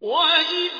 وَإِذْ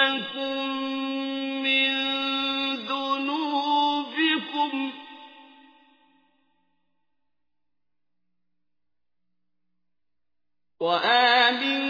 لَكُم مِّن ذُنُوبِكُمْ وَيُجِرْكُم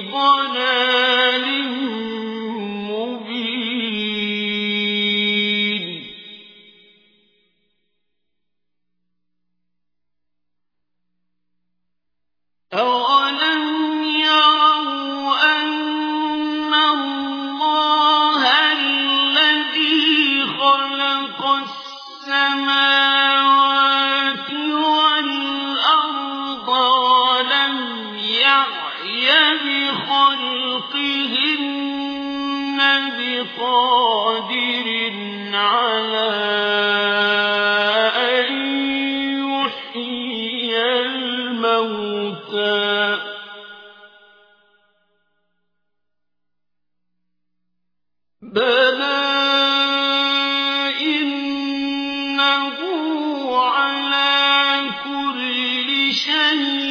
ضَلَالٍ بِقَادِرٍ عَلَىٰ أَن يُحْيِيَ الْمَوْتَىٰ ۚ بَلَىٰ إِنَّهُ عَلَىٰ كُلِّ شَيْءٍ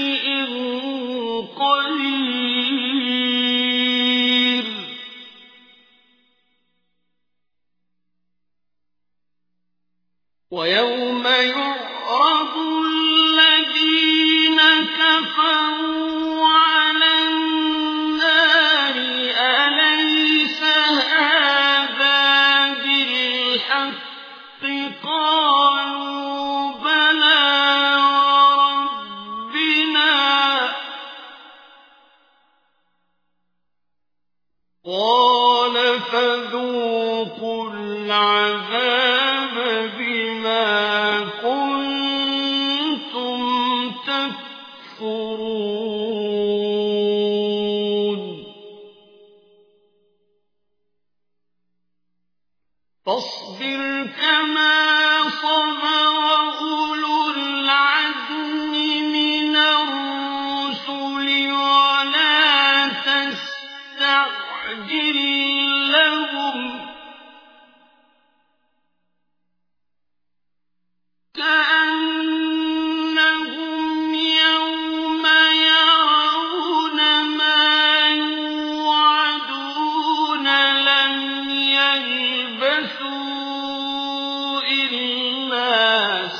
وَيَوْمَ يُعْرَضُ الَّذِينَ كَفَرُوا عَلَى النَّارِ أَلَيْسَ هَٰذَا بِالْحَقِّ ۖ؟ قَالُوا بَلَىٰ وَرَبِّنَا ۚ. قَالَ فَذُوقُوا الْعَذَابَ